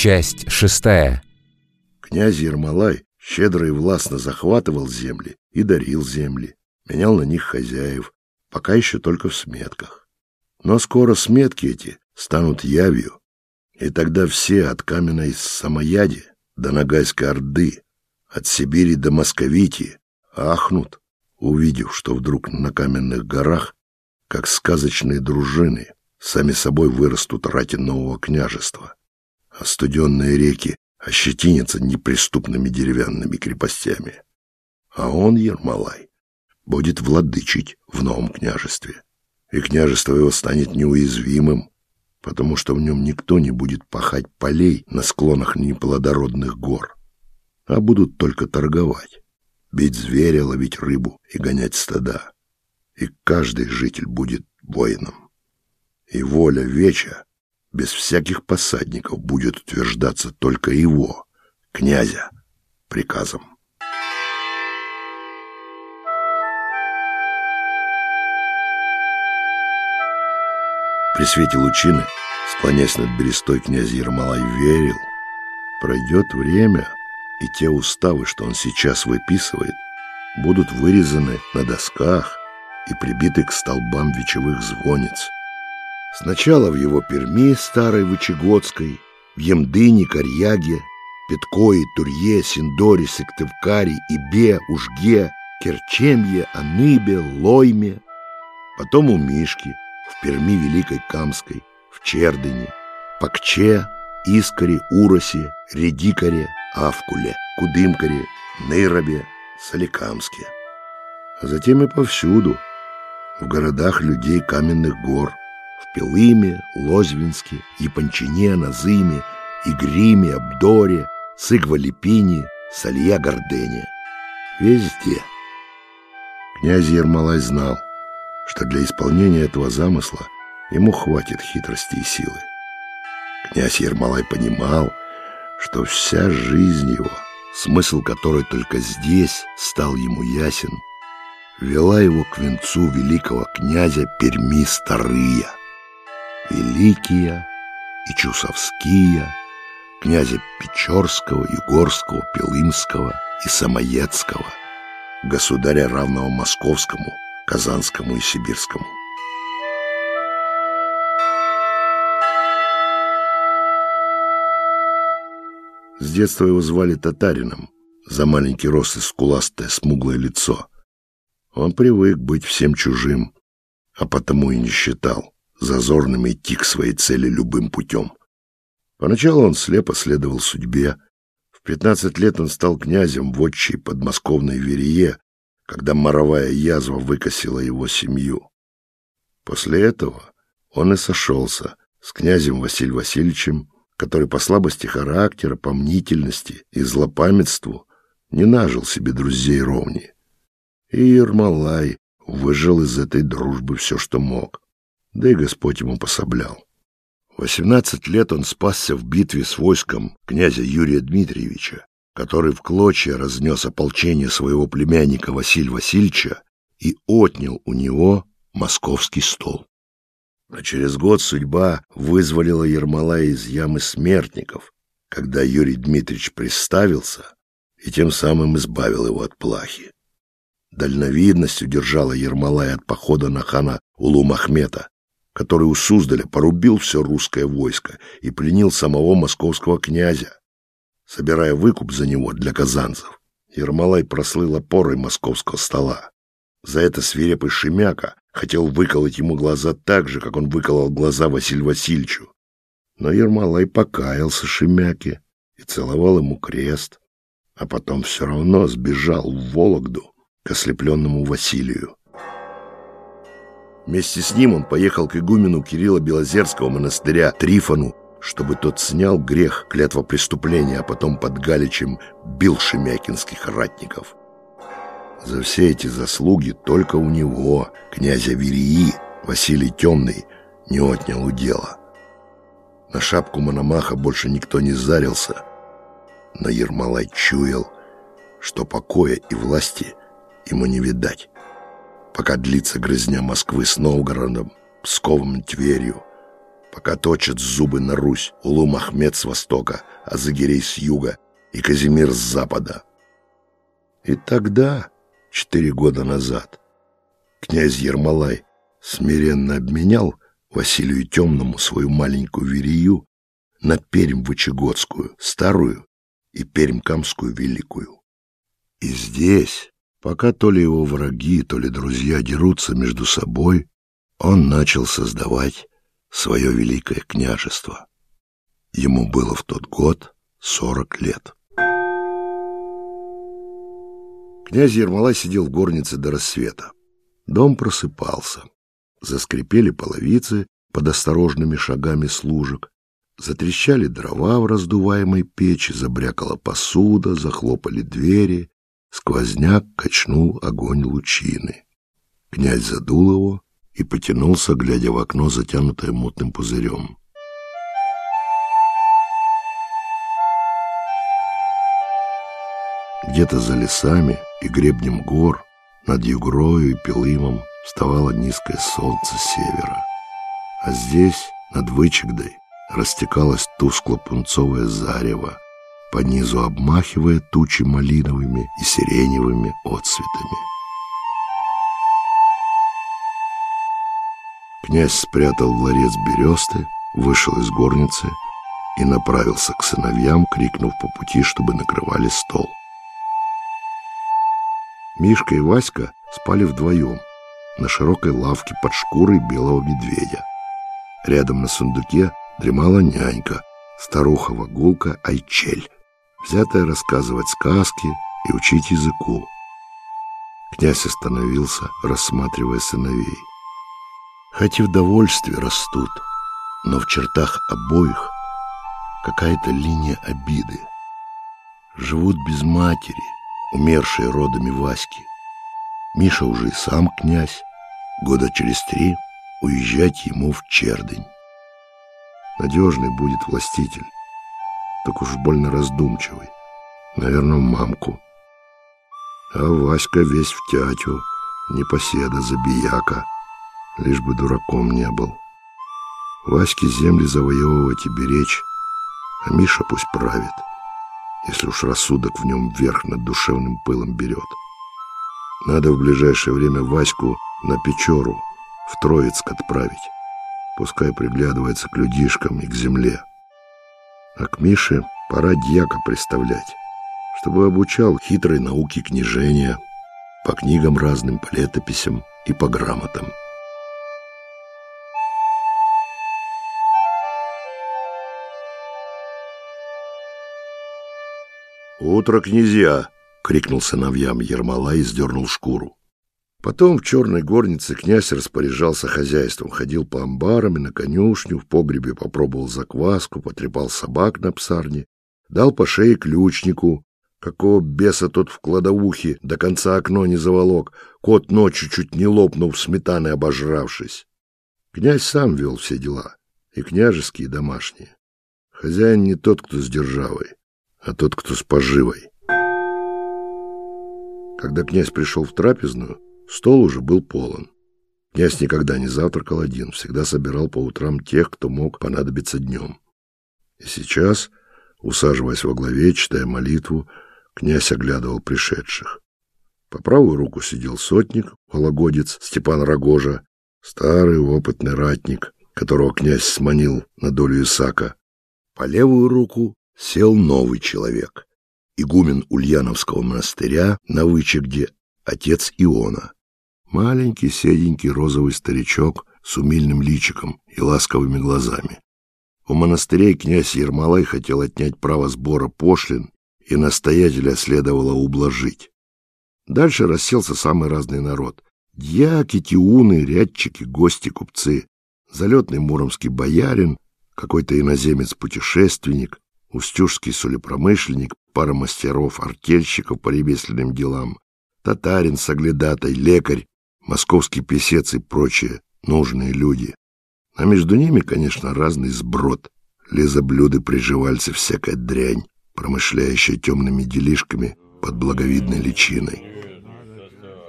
Часть шестая. Князь Ермолай щедро и властно захватывал земли и дарил земли, менял на них хозяев, пока еще только в сметках. Но скоро сметки эти станут явью, и тогда все от каменной Самояди до Ногайской Орды, от Сибири до Московити ахнут, увидев, что вдруг на каменных горах, как сказочные дружины, сами собой вырастут рати нового княжества, а студенные реки ощетинятся неприступными деревянными крепостями. А он, Ермолай, будет владычить в новом княжестве, и княжество его станет неуязвимым, потому что в нем никто не будет пахать полей на склонах неплодородных гор, а будут только торговать, бить зверя, ловить рыбу и гонять стада. И каждый житель будет воином. И воля веча без всяких посадников будет утверждаться только его, князя, приказом. При свете лучины, склонясь над берестой, князь Ермолай верил. Пройдет время, и те уставы, что он сейчас выписывает, будут вырезаны на досках и прибиты к столбам вечевых звонниц. Сначала в его Перми, старой Вычегодской, в Емдыне, Карьяге, Петкое, Турье, Синдоре, Сыктывкаре, Ибе, Ужге, Керчемье, Аныбе, Лойме. Потом у Мишки, в Перми Великой Камской, в Чердыне, Пакче, Искаре, Уросе, Редикаре, Авкуле, Кудымкаре, Нейробе, Соликамске. А затем и повсюду, в городах людей каменных гор – в Пилыме, Лозвинске, Япончине, Назыме, Игриме, Абдоре, Сыгвалипине, Салья-Гордене. Везде. Князь Ермолай знал, что для исполнения этого замысла ему хватит хитрости и силы. Князь Ермолай понимал, что вся жизнь его, смысл которой только здесь стал ему ясен, вела его к венцу великого князя Перми Старыя — Великие и Чусовские, князя Печорского, Югорского, Пилымского и Самоедского, государя равного Московскому, Казанскому и Сибирскому. С детства его звали Татарином, за маленький рост и скуластое смуглое лицо. Он привык быть всем чужим, а потому и не считал, зазорным идти к своей цели любым путем. Поначалу он слепо следовал судьбе. В пятнадцать лет он стал князем в отчей подмосковной Верее, когда моровая язва выкосила его семью. После этого он и сошелся с князем Василием Васильевичем, который по слабости характера, по мнительности и злопамятству не нажил себе друзей ровни. И Ермолай выжил из этой дружбы все, что мог да и Господь ему пособлял. Восемнадцать лет он спасся в битве с войском князя Юрия Дмитриевича, который в клочья разнес ополчение своего племянника Василия Васильевича и отнял у него московский стол. А через год судьба вызволила Ермолая из ямы смертников, когда Юрий Дмитриевич приставился и тем самым избавил его от плахи. Дальновидность удержала Ермолая от похода на хана Улу-Махмета, который у Суздаля порубил все русское войско и пленил самого московского князя, собирая выкуп за него для казанцев. Ермолай прослыл опорой московского стола. За это свирепый Шемяка хотел выколоть ему глаза так же, как он выколол глаза Василию Васильевичу. Но Ермолай покаялся Шемяке и целовал ему крест, а потом все равно сбежал в Вологду к ослепленному Василию. Вместе с ним он поехал к игумену Кирилла Белозерского монастыря Трифону, чтобы тот снял грех клятва преступления, а потом под Галичем бил шемякинских ратников. За все эти заслуги только у него, князя Верии, Василий Темный, не отнял удела. На шапку Мономаха больше никто не зарился, но Ермолай чуял, что покоя и власти ему не видать пока длится грызня Москвы с Новгородом, Псковом, Тверью, пока точат зубы на Русь Улу Махмед с востока, а Загирей с юга и Казимир с запада. И тогда, четыре года назад, князь Ермолай смиренно обменял Василию Темному свою маленькую верию на Пермь-Вычегодскую, старую и Пермь-Камскую великую. И здесь, пока то ли его враги, то ли друзья дерутся между собой, он начал создавать свое великое княжество. Ему было в тот год сорок лет. Князь Ермолай сидел в горнице до рассвета. Дом просыпался. Заскрипели половицы под осторожными шагами служек. Затрещали дрова в раздуваемой печи, забрякала посуда, захлопали двери. Сквозняк качнул огонь лучины. Князь задул его и потянулся, глядя в окно, затянутое мутным пузырем. Где-то за лесами и гребнем гор, над Югрою и Пилымом, вставало низкое солнце севера. А здесь, над Вычегдой, растекалось тускло-пунцовое зарево, по низу обмахивая тучи малиновыми и сиреневыми отцветами. Князь спрятал в ларец бересты, вышел из горницы и направился к сыновьям, крикнув по пути, чтобы накрывали стол. Мишка и Васька спали вдвоем на широкой лавке под шкурой белого медведя. Рядом на сундуке дремала нянька, старуха-вагулка Айчель, взятая рассказывать сказки и учить языку. Князь остановился, рассматривая сыновей. Хоть и в довольстве растут, но в чертах обоих какая-то линия обиды. Живут без матери, умершие родами Васьки. Миша уже и сам князь, года через три уезжать ему в Чердень. Надежный будет властитель, так уж больно раздумчивый, наверное, мамку. А Васька весь в тятю, непоседа, забияка, лишь бы дураком не был. Ваське земли завоевывать и беречь, а Миша пусть правит если уж рассудок в нем вверх над душевным пылом берет. Надо в ближайшее время Ваську на Печору, в Троицк отправить. Пускай приглядывается к людишкам и к земле. А к Мише пора дьяка представлять, чтобы обучал хитрой науке княжения, по книгам разным, по летописям и по грамотам. «Утро, князья!» — крикнул сыновьям Ермола и сдернул шкуру. Потом в черной горнице князь распоряжался хозяйством, ходил по амбарам и на конюшню, в погребе попробовал закваску, потрепал собак на псарне, дал по шее ключнику, какого беса тот в кладовухе до конца окно не заволок, кот ночью чуть не лопнув сметаны обожравшись. Князь сам вел все дела, и княжеские, и домашние. Хозяин не тот, кто с державой а тот, кто с поживой. Когда князь пришел в трапезную, стол уже был полон. Князь никогда не завтракал один, всегда собирал по утрам тех, кто мог понадобиться днем. И сейчас, усаживаясь во главе, читая молитву, князь оглядывал пришедших. По правую руку сидел сотник, вологодец Степан Рогожа, старый опытный ратник, которого князь сманил на долю Исака. По левую руку сел новый человек, игумен Ульяновского монастыря на Вычегде, отец Иона. Маленький седенький розовый старичок с умильным личиком и ласковыми глазами. У монастырей князь Ермолай хотел отнять право сбора пошлин, и настоятеля следовало ублажить. Дальше расселся самый разный народ. Дьяки, тиуны, рядчики, гости, купцы, залетный муромский боярин, какой-то иноземец-путешественник, устюжский солепромышленник, пара мастеров, артельщиков по ремесленным делам, татарин, соглядатай, лекарь, московский писец и прочие нужные люди. А между ними, конечно, разный сброд, лизоблюды, приживальцы, всякая дрянь, промышляющая темными делишками под благовидной личиной.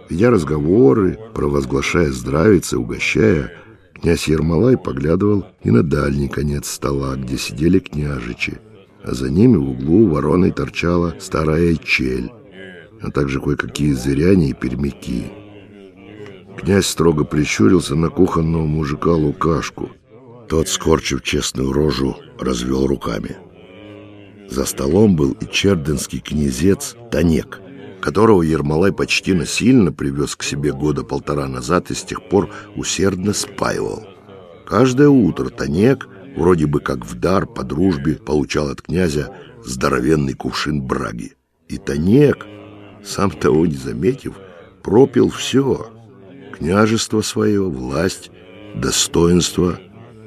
Ведя разговоры, провозглашая здравицы, угощая, Князь Ермолай поглядывал и на дальний конец стола, где сидели княжичи, а за ними в углу вороной торчала старая чель, а также кое-какие зыряне и пермяки. Князь строго прищурился на кухонного мужика Лукашку. Тот, скорчив честную рожу, развел руками. За столом был и черденский князец Танек, которого Ермолай почти насильно привез к себе года полтора назад и с тех пор усердно спаивал. Каждое утро Танек, вроде бы как в дар по дружбе, получал от князя здоровенный кувшин браги. И Танек, сам того не заметив, пропил все — княжество свое, власть, достоинство,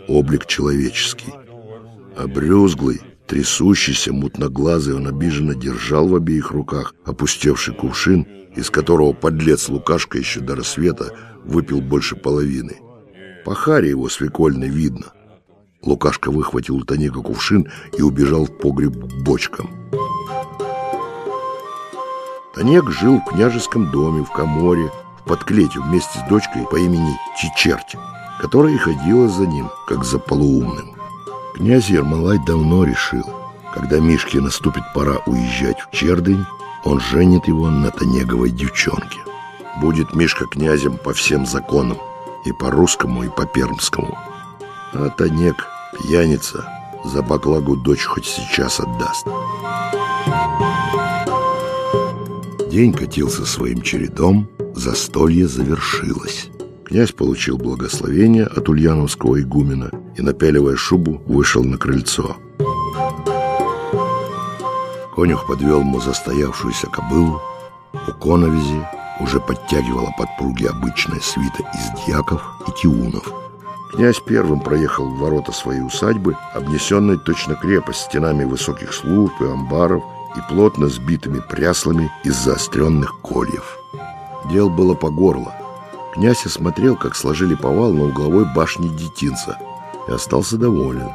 облик человеческий. Обрюзглый, трясущийся, мутноглазый, он обиженно держал в обеих руках опустевший кувшин, из которого подлец Лукашка еще до рассвета выпил больше половины. По харе его свекольной видно. Лукашка выхватил у Таника кувшин и убежал в погреб к бочкам. Танек жил в княжеском доме в Каморе, под клетью вместе с дочкой по имени Чичерть, которая ходила за ним, как за полуумным. Князь Ермолай давно решил, когда Мишке наступит пора уезжать в Чердынь, он женит его на Танеговой девчонке. Будет Мишка князем по всем законам, и по русскому, и по пермскому. А Танек, пьяница, за баклагу дочь хоть сейчас отдаст. День катился своим чередом, Застолье завершилось. Князь получил благословение от ульяновского игумена и, напяливая шубу, вышел на крыльцо. Конюх подвел ему застоявшуюся кобылу. У коновизи уже подтягивала подпруги обычная свита из дьяков и тиунов. Князь первым проехал в ворота своей усадьбы, обнесенной точно крепость стенами высоких служб и амбаров и плотно сбитыми пряслами из заостренных кольев. Дел было по горло. Князь осмотрел, как сложили повал на угловой башне детинца, и остался доволен.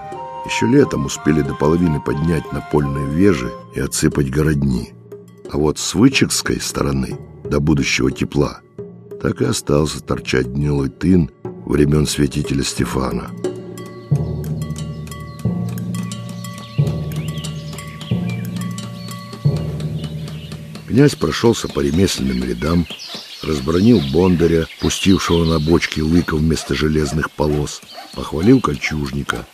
Еще летом успели до половины поднять напольные вежи и отсыпать городни. А вот с вычекской стороны, до будущего тепла, так и остался торчать гнилой тын времен святителя Стефана. Князь прошелся по ремесленным рядам, разбронил Бондаря, пустившего на бочке лыка вместо железных полос, похвалил кольчужника,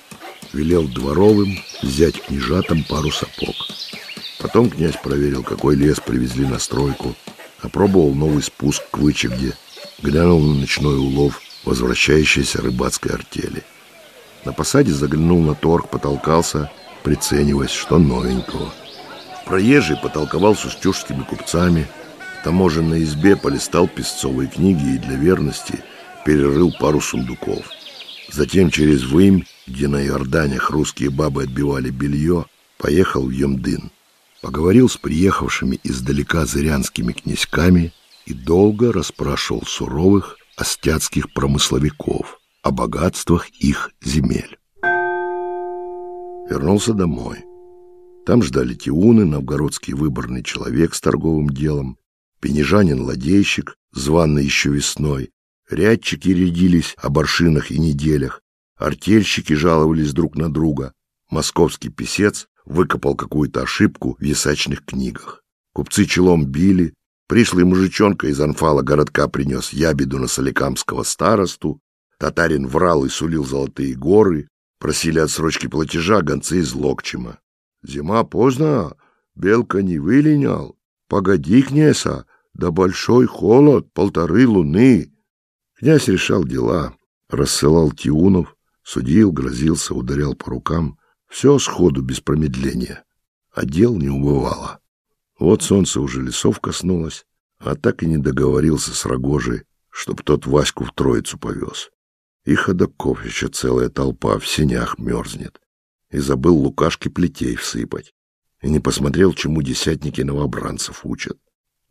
велел дворовым взять княжатам пару сапог. Потом князь проверил, какой лес привезли на стройку, опробовал новый спуск к вычегде, глянул на ночной улов возвращающейся рыбацкой артели. На посаде заглянул на торг, потолкался, прицениваясь, что новенького – Проезжий потолковал с устюжскими купцами, таможенной избе полистал песцовые книги и для верности перерыл пару сундуков. Затем через Вымь, где на Иорданях русские бабы отбивали белье, поехал в Емдын. Поговорил с приехавшими издалека зырянскими князьками и долго расспрашивал суровых остяцких промысловиков о богатствах их земель. Вернулся домой. Там ждали тиуны, новгородский выборный человек с торговым делом, пенежанин-ладейщик, званный еще весной, рядчики рядились о баршинах и неделях, артельщики жаловались друг на друга, московский писец выкопал какую-то ошибку в ясачных книгах. Купцы челом били, пришлый мужичонка из анфала городка принес ябеду на соликамского старосту, татарин врал и сулил золотые горы, просили отсрочки платежа гонцы из Локчима. Зима поздно, белка не вылинял. Погоди, князя, да большой холод, полторы луны. Князь решал дела, рассылал тиунов, судил, грозился, ударял по рукам. Все сходу, без промедления. А дел не убывало. Вот солнце уже лесов коснулось, а так и не договорился с Рогожей, чтоб тот Ваську в Троицу повез. И ходоков еще целая толпа в сенях мерзнет и забыл Лукашке плетей всыпать. И не посмотрел, чему десятники новобранцев учат.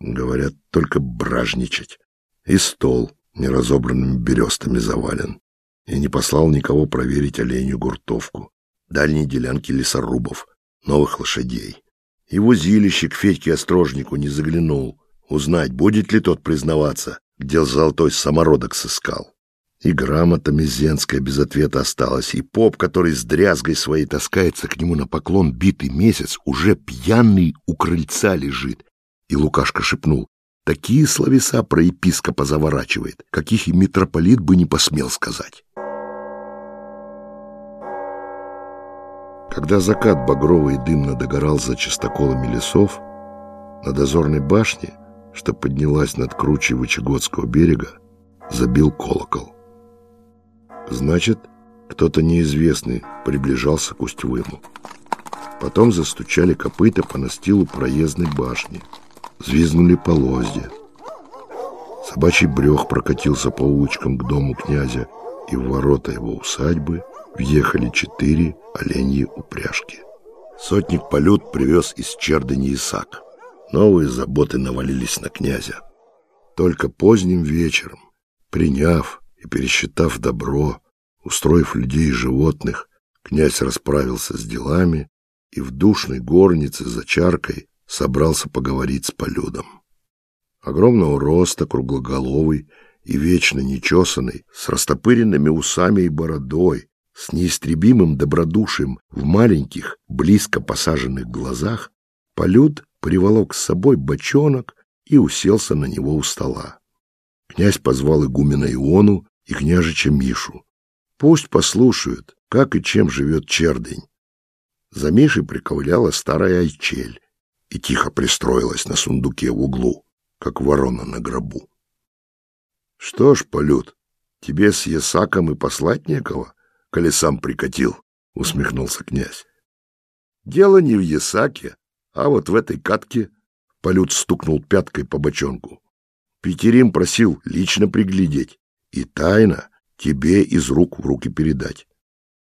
Говорят, только бражничать. И стол неразобранными берестами завален. И не послал никого проверить оленью гуртовку, дальние делянки лесорубов, новых лошадей. И в узилище к Федьке-острожнику не заглянул, узнать, будет ли тот признаваться, где золотой самородок сыскал. И грамота мезенская без ответа осталась, и поп, который с дрязгой своей таскается к нему на поклон битый месяц, уже пьяный у крыльца лежит. И Лукашка шепнул, такие словеса про епископа заворачивает, каких и митрополит бы не посмел сказать. Когда закат багровый дымно догорал за чистоколами лесов, на дозорной башне, что поднялась над кручей Вычегодского берега, забил колокол. Значит, кто-то неизвестный приближался к Устьвыму. Потом застучали копыта по настилу проездной башни, звизнули полозья. Собачий брех прокатился по улочкам к дому князя, и в ворота его усадьбы въехали четыре оленьи упряжки. Сотник Полют привез из Чердани Исаак. Новые заботы навалились на князя. Только поздним вечером, приняв и пересчитав добро, устроив людей и животных, князь расправился с делами и в душной горнице за чаркой собрался поговорить с Полюдом. Огромного роста, круглоголовый и вечно нечесанный, с растопыренными усами и бородой, с неистребимым добродушием в маленьких, близко посаженных глазах, Полюд приволок с собой бочонок и уселся на него у стола. Князь позвал игумена Иону и княжича Мишу. Пусть послушают, как и чем живет чердень. За Мишей приковыляла старая Айчель и тихо пристроилась на сундуке в углу, как ворона на гробу. — Что ж, Полют, тебе с Ясаком и послать некого? — коли прикатил, — усмехнулся князь. — Дело не в Ясаке, а вот в этой катке Полют стукнул пяткой по бочонку. Петерим просил лично приглядеть и тайно тебе из рук в руки передать.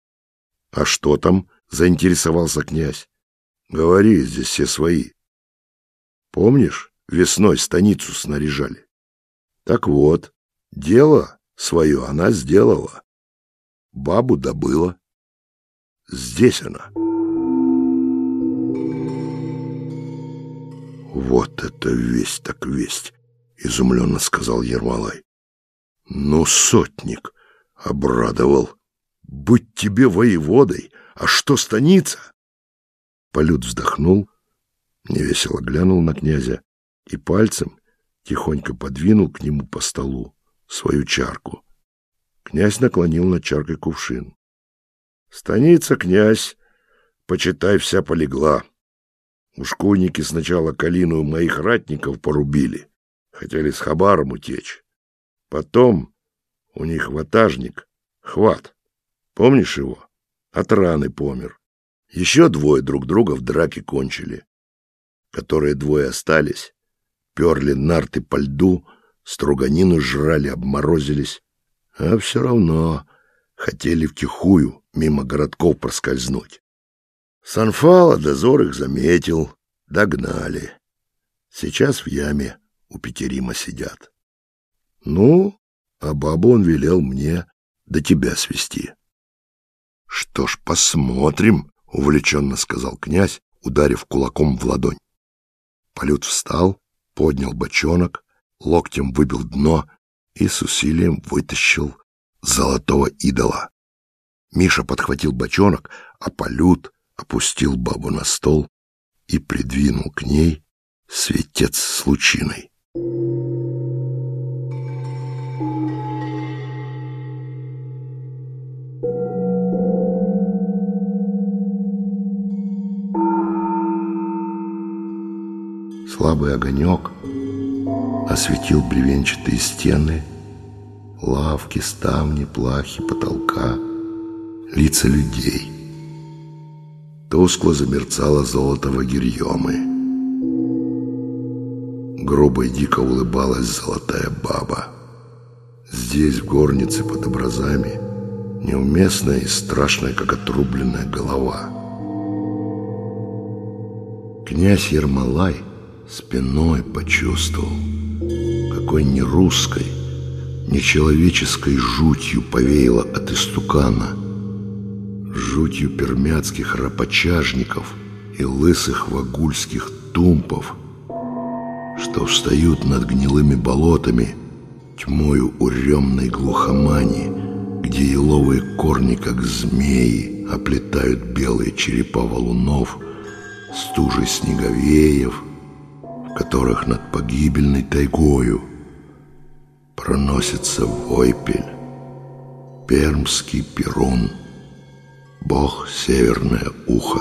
— А что там? — заинтересовался князь. — Говори, здесь все свои. Помнишь, весной станицу снаряжали? Так вот, дело свое она сделала. Бабу добыла. Здесь она. Вот это весть так весть, изумленно сказал Ермолай. Ну, сотник, обрадовал. Быть тебе воеводой, а что станица? Полют вздохнул, невесело глянул на князя и пальцем тихонько подвинул к нему по столу свою чарку. Князь наклонил над чаркой кувшин. Станица, князь, почитай, вся полегла. Ушкуйники сначала калину моих ратников порубили, хотели с хабаром утечь. Потом у них ватажник, хват. Помнишь его? От раны помер. Еще двое друг друга в драке кончили. Которые двое остались, перли нарты по льду, струганину жрали, обморозились, а все равно хотели втихую мимо городков проскользнуть. Санфала дозор их заметил, догнали. Сейчас в яме у Петерима сидят. Ну, а бабу он велел мне до тебя свести. — Что ж, посмотрим, — увлеченно сказал князь, ударив кулаком в ладонь. Полют встал, поднял бочонок, локтем выбил дно и с усилием вытащил золотого идола. Миша подхватил бочонок, а Полют опустил бабу на стол и придвинул к ней светец с лучиной. Слабый огонек осветил бревенчатые стены, лавки, ставни, плахи, потолка, лица людей. Тускло замерцало золото вагирьемы. Грубо и дико улыбалась золотая баба. Здесь, в горнице под образами, неуместная и страшная, как отрубленная голова. Князь Ермолай спиной почувствовал, какой не русской, нечеловеческой жутью повеяло от истукана, жутью пермяцких рапочажников и лысых вагульских тумпов, что встают над гнилыми болотами Тьмою уремной глухомани, Где еловые корни, как змеи, Оплетают белые черепа валунов, Стужи снеговеев, которых над погибельной тайгою Проносится войпель, Пермский перун, Бог северное ухо.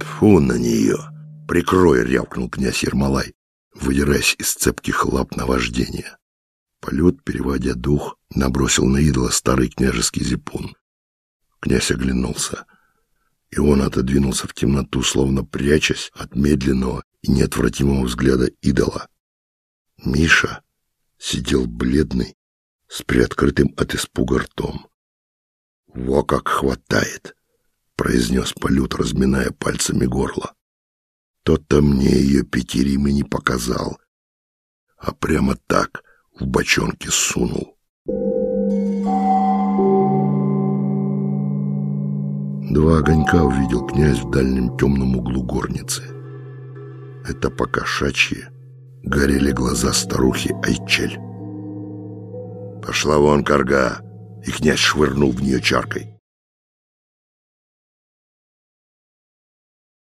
Фу на нее! Прикрой, рявкнул князь Ермолай, выдираясь из цепких лап на вождение. Полет, переводя дух, набросил на идола старый княжеский зипун. Князь оглянулся, и он отодвинулся в темноту, словно прячась от медленного и неотвратимого взгляда идола. Миша сидел бледный, с приоткрытым от испуга ртом. «Во как хватает!» — произнес Полют, разминая пальцами горло. Тот-то мне ее Петерим и не показал, а прямо так в бочонке сунул. Два огонька увидел князь в дальнем темном углу горницы. Это покошачьи горели глаза старухи Айчель. «Пошла вон, корга!» И князь швырнул в нее чаркой.